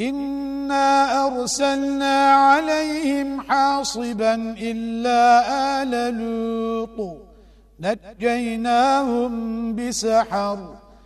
إنا أرسلنا عليهم حاصبا إلا آل لوط نجيناهم بسحر